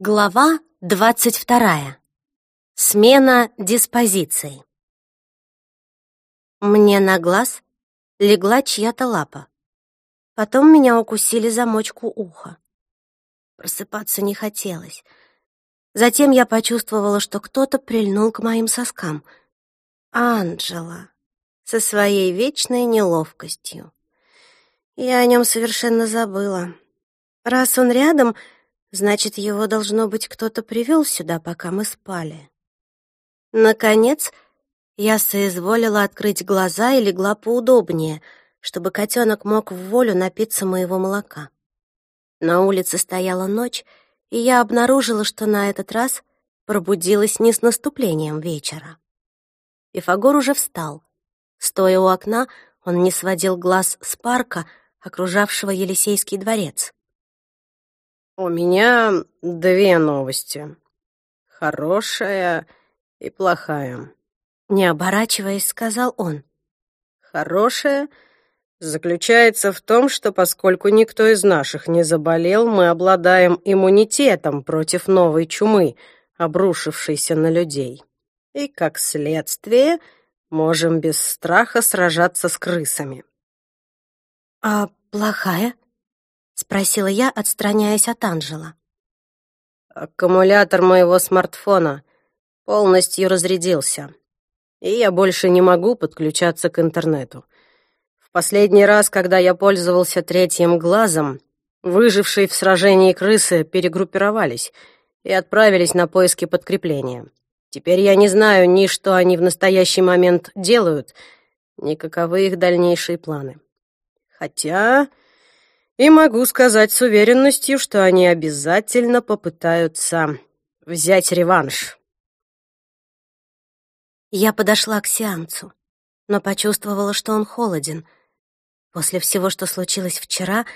Глава двадцать вторая. Смена диспозиций. Мне на глаз легла чья-то лапа. Потом меня укусили замочку уха. Просыпаться не хотелось. Затем я почувствовала, что кто-то прильнул к моим соскам. Анджела со своей вечной неловкостью. Я о нем совершенно забыла. Раз он рядом — Значит, его, должно быть, кто-то привел сюда, пока мы спали. Наконец, я соизволила открыть глаза и легла поудобнее, чтобы котенок мог в волю напиться моего молока. На улице стояла ночь, и я обнаружила, что на этот раз пробудилась не с наступлением вечера. Пифагор уже встал. Стоя у окна, он не сводил глаз с парка, окружавшего Елисейский дворец. «У меня две новости. Хорошая и плохая». Не оборачиваясь, сказал он. «Хорошая заключается в том, что поскольку никто из наших не заболел, мы обладаем иммунитетом против новой чумы, обрушившейся на людей. И, как следствие, можем без страха сражаться с крысами». «А плохая?» — спросила я, отстраняясь от Анжела. «Аккумулятор моего смартфона полностью разрядился, и я больше не могу подключаться к интернету. В последний раз, когда я пользовался третьим глазом, выжившие в сражении крысы перегруппировались и отправились на поиски подкрепления. Теперь я не знаю ни что они в настоящий момент делают, ни каковы их дальнейшие планы. Хотя и могу сказать с уверенностью, что они обязательно попытаются взять реванш. Я подошла к сеансу, но почувствовала, что он холоден. После всего, что случилось вчера,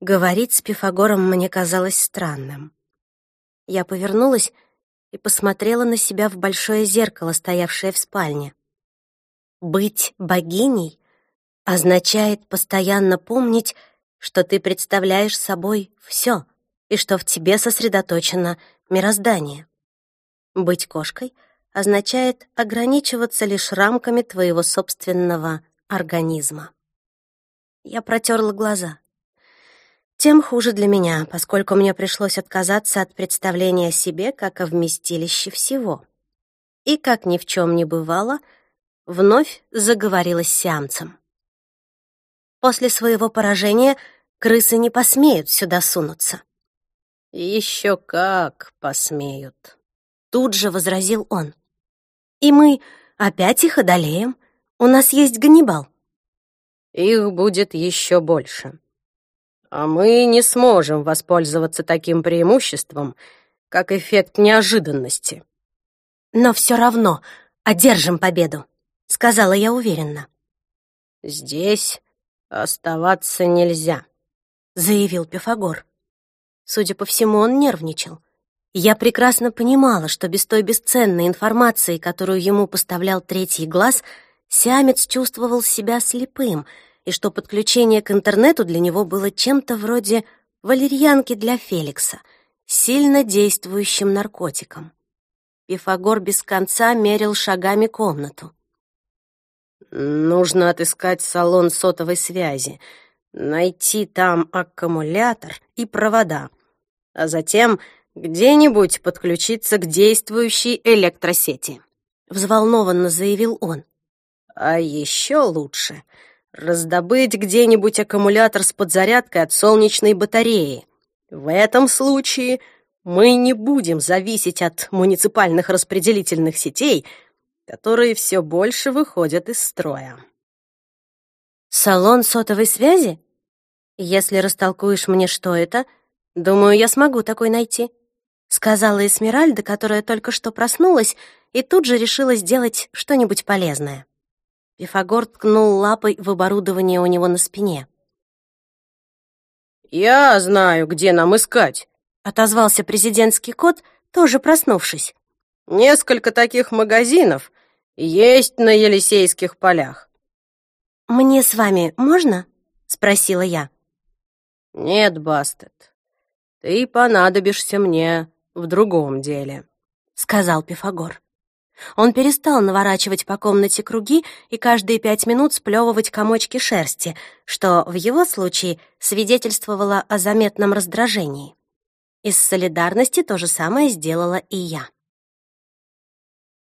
говорить с Пифагором мне казалось странным. Я повернулась и посмотрела на себя в большое зеркало, стоявшее в спальне. Быть богиней означает постоянно помнить, что ты представляешь собой все и что в тебе сосредоточено мироздание. Быть кошкой означает ограничиваться лишь рамками твоего собственного организма. Я протерла глаза. Тем хуже для меня, поскольку мне пришлось отказаться от представления о себе как о вместилище всего. И, как ни в чем не бывало, вновь заговорила с сеансом. После своего поражения крысы не посмеют сюда сунуться. «Еще как посмеют», — тут же возразил он. «И мы опять их одолеем. У нас есть Ганнибал». «Их будет еще больше. А мы не сможем воспользоваться таким преимуществом, как эффект неожиданности». «Но все равно одержим победу», — сказала я уверенно. «Здесь оставаться нельзя», — заявил Пифагор. Судя по всему, он нервничал. Я прекрасно понимала, что без той бесценной информации, которую ему поставлял третий глаз, Сиамец чувствовал себя слепым, и что подключение к интернету для него было чем-то вроде валерьянки для Феликса, сильно действующим наркотиком. Пифагор без конца мерил шагами комнату. Нужно отыскать салон сотовой связи, найти там аккумулятор и провода, а затем где-нибудь подключиться к действующей электросети», — взволнованно заявил он. «А еще лучше раздобыть где-нибудь аккумулятор с подзарядкой от солнечной батареи. В этом случае мы не будем зависеть от муниципальных распределительных сетей, которые все больше выходят из строя. «Салон сотовой связи? Если растолкуешь мне, что это, думаю, я смогу такой найти», — сказала Эсмеральда, которая только что проснулась и тут же решила сделать что-нибудь полезное. Пифагор ткнул лапой в оборудование у него на спине. «Я знаю, где нам искать», — отозвался президентский кот, тоже проснувшись. «Несколько таких магазинов, есть на Елисейских полях. Мне с вами можно? спросила я. Нет, Бастет. Ты понадобишься мне в другом деле», — сказал Пифагор. Он перестал наворачивать по комнате круги и каждые пять минут сплевывать комочки шерсти, что в его случае свидетельствовало о заметном раздражении. Из солидарности то же самое сделала и я.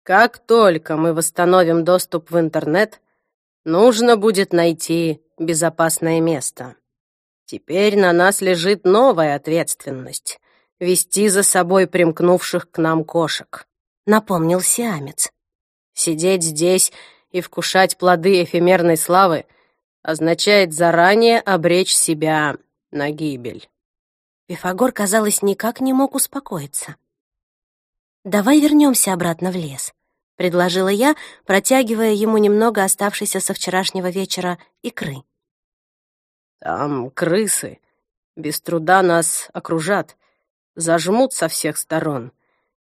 Как только мы восстановим доступ в интернет, нужно будет найти безопасное место. Теперь на нас лежит новая ответственность — вести за собой примкнувших к нам кошек. — напомнил сиамец. «Сидеть здесь и вкушать плоды эфемерной славы означает заранее обречь себя на гибель». Пифагор, казалось, никак не мог успокоиться. «Давай вернемся обратно в лес», — предложила я, протягивая ему немного оставшейся со вчерашнего вечера икры. «Там крысы. Без труда нас окружат, зажмут со всех сторон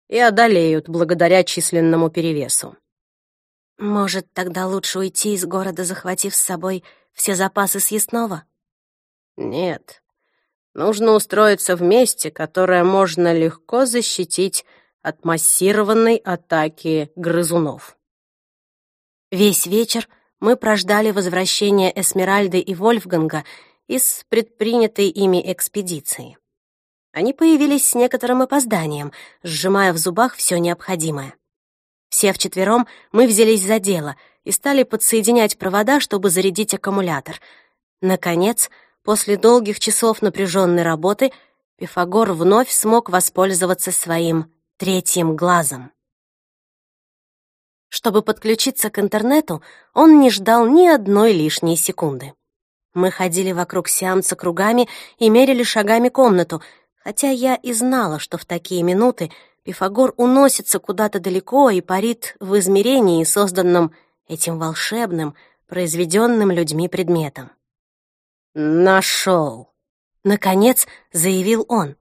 и одолеют благодаря численному перевесу. Может, тогда лучше уйти из города, захватив с собой все запасы съестного? Нет. Нужно устроиться в месте, которое можно легко защитить от массированной атаки грызунов. Весь вечер мы прождали возвращения Эсмеральды и Вольфганга из предпринятой ими экспедиции. Они появились с некоторым опозданием, сжимая в зубах все необходимое. Все вчетвером мы взялись за дело и стали подсоединять провода, чтобы зарядить аккумулятор. Наконец, после долгих часов напряженной работы, Пифагор вновь смог воспользоваться своим третьим глазом. Чтобы подключиться к интернету, он не ждал ни одной лишней секунды. Мы ходили вокруг сеанса кругами и мерили шагами комнату — Хотя я и знала, что в такие минуты Пифагор уносится куда-то далеко и парит в измерении, созданном этим волшебным, произведенным людьми предметом. «Нашел!» — наконец заявил он.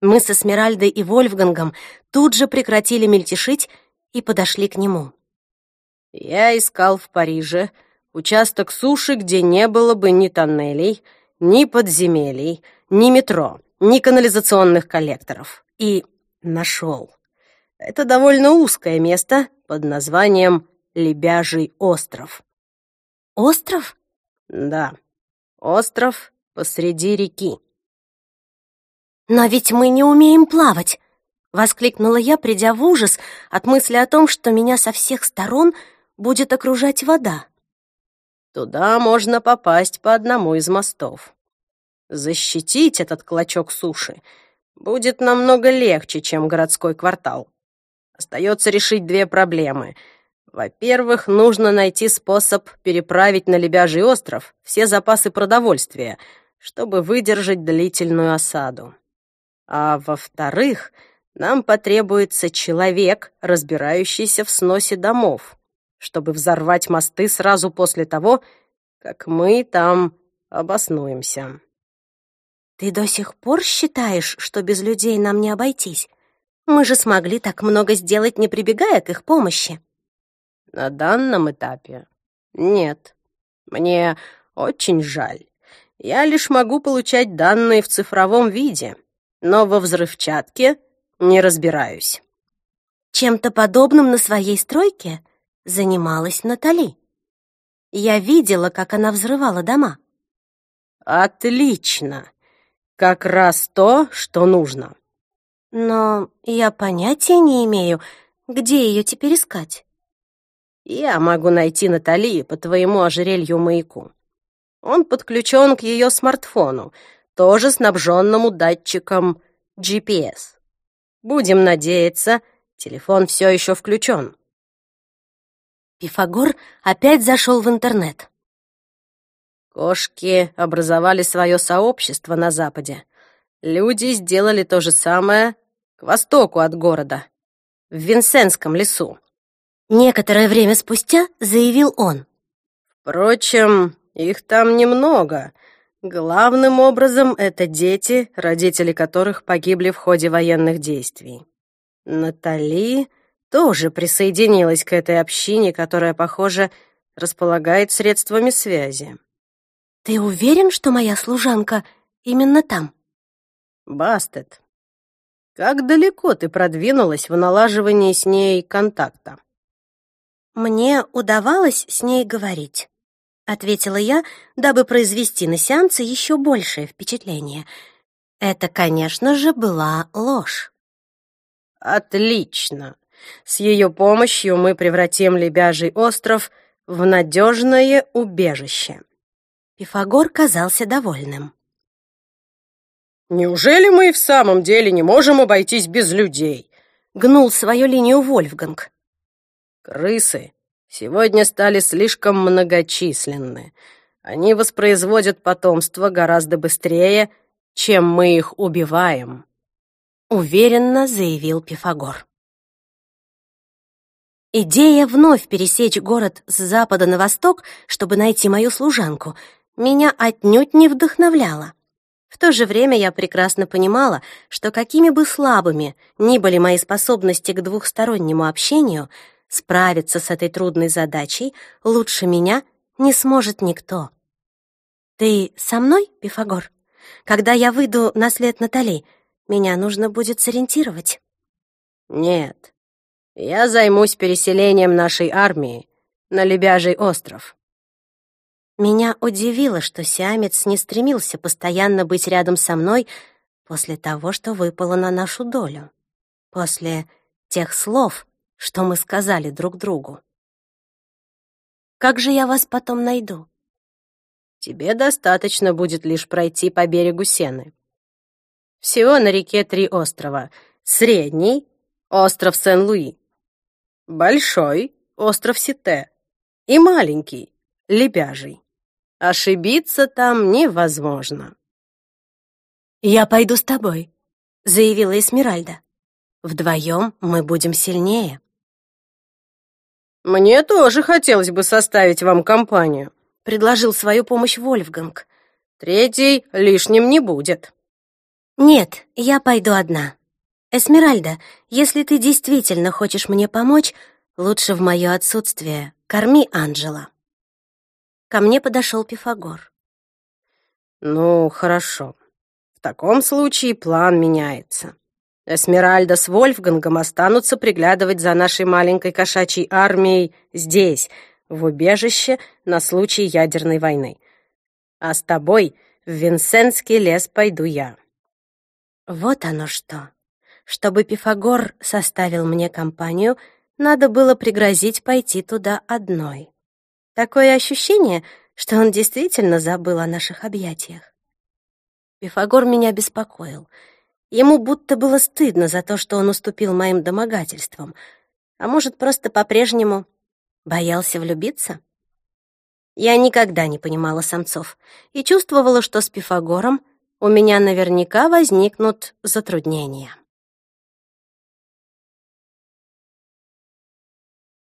Мы со Смиральдой и Вольфгангом тут же прекратили мельтешить и подошли к нему. «Я искал в Париже участок суши, где не было бы ни тоннелей, ни подземелий, ни метро, ни канализационных коллекторов. И нашел. Это довольно узкое место под названием Лебяжий остров. Остров? Да, остров посреди реки. «Но ведь мы не умеем плавать!» — воскликнула я, придя в ужас от мысли о том, что меня со всех сторон будет окружать вода. «Туда можно попасть по одному из мостов защитить этот клочок суши будет намного легче, чем городской квартал. Остается решить две проблемы. Во-первых, нужно найти способ переправить на Лебяжий остров все запасы продовольствия, чтобы выдержать длительную осаду. А во-вторых, нам потребуется человек, разбирающийся в сносе домов, чтобы взорвать мосты сразу после того, как мы там обоснуемся. «Ты до сих пор считаешь, что без людей нам не обойтись? Мы же смогли так много сделать, не прибегая к их помощи». «На данном этапе нет. Мне очень жаль. Я лишь могу получать данные в цифровом виде, но во взрывчатке не разбираюсь». Чем-то подобным на своей стройке занималась Натали. Я видела, как она взрывала дома. «Отлично!» Как раз то, что нужно. Но я понятия не имею, где ее теперь искать. Я могу найти Натали по твоему ожерелью-маяку. Он подключен к ее смартфону, тоже снабженному датчиком GPS. Будем надеяться, телефон все еще включен. Пифагор опять зашел в интернет. Кошки образовали свое сообщество на западе. Люди сделали то же самое к востоку от города, в Винсенском лесу. Некоторое время спустя заявил он. Впрочем, их там немного. Главным образом это дети, родители которых погибли в ходе военных действий. Натали тоже присоединилась к этой общине, которая, похоже, располагает средствами связи. «Ты уверен, что моя служанка именно там?» «Бастет. Как далеко ты продвинулась в налаживании с ней контакта? Мне удавалось с ней говорить, ответила я, дабы произвести на сеансе еще большее впечатление. Это, конечно же, была ложь. Отлично. С ее помощью мы превратим Лебяжий остров в надежное убежище. Пифагор казался довольным. «Неужели мы и в самом деле не можем обойтись без людей?» — гнул свою линию Вольфганг. «Крысы сегодня стали слишком многочисленны. Они воспроизводят потомство гораздо быстрее, чем мы их убиваем», — уверенно заявил Пифагор. Идея вновь пересечь город с запада на восток, чтобы найти мою служанку, меня отнюдь не вдохновляла. В то же время я прекрасно понимала, что какими бы слабыми ни были мои способности к двухстороннему общению, справиться с этой трудной задачей лучше меня не сможет никто. «Ты со мной, Пифагор? Когда я выйду на след Натали, меня нужно будет сориентировать». «Нет, я займусь переселением нашей армии на Лебяжий остров. Меня удивило, что сиамец не стремился постоянно быть рядом со мной после того, что выпало на нашу долю, после тех слов, что мы сказали друг другу. Как же я вас потом найду? Тебе достаточно будет лишь пройти по берегу Сены. Всего на реке три острова. Средний — остров Сен-Луи. Большой — остров Сите. И маленький — Лебяжий. Ошибиться там невозможно. «Я пойду с тобой», — заявила Эсмеральда. «Вдвоем мы будем сильнее». «Мне тоже хотелось бы составить вам компанию», — предложил свою помощь Вольфганг. «Третий лишним не будет». «Нет, я пойду одна. Эсмеральда, если ты действительно хочешь мне помочь, лучше в мое отсутствие корми Анджела». Ко мне подошел Пифагор. «Ну, хорошо. В таком случае план меняется. Эсмеральда с Вольфгангом останутся приглядывать за нашей маленькой кошачьей армией здесь, в убежище на случай ядерной войны. А с тобой в Винсентский лес пойду я». Вот оно что. Чтобы Пифагор составил мне компанию, надо было пригрозить пойти туда одной. Такое ощущение, что он действительно забыл о наших объятиях. Пифагор меня беспокоил. Ему будто было стыдно за то, что он уступил моим домогательствам. А может, просто по-прежнему боялся влюбиться? Я никогда не понимала самцов и чувствовала, что с Пифагором у меня наверняка возникнут затруднения.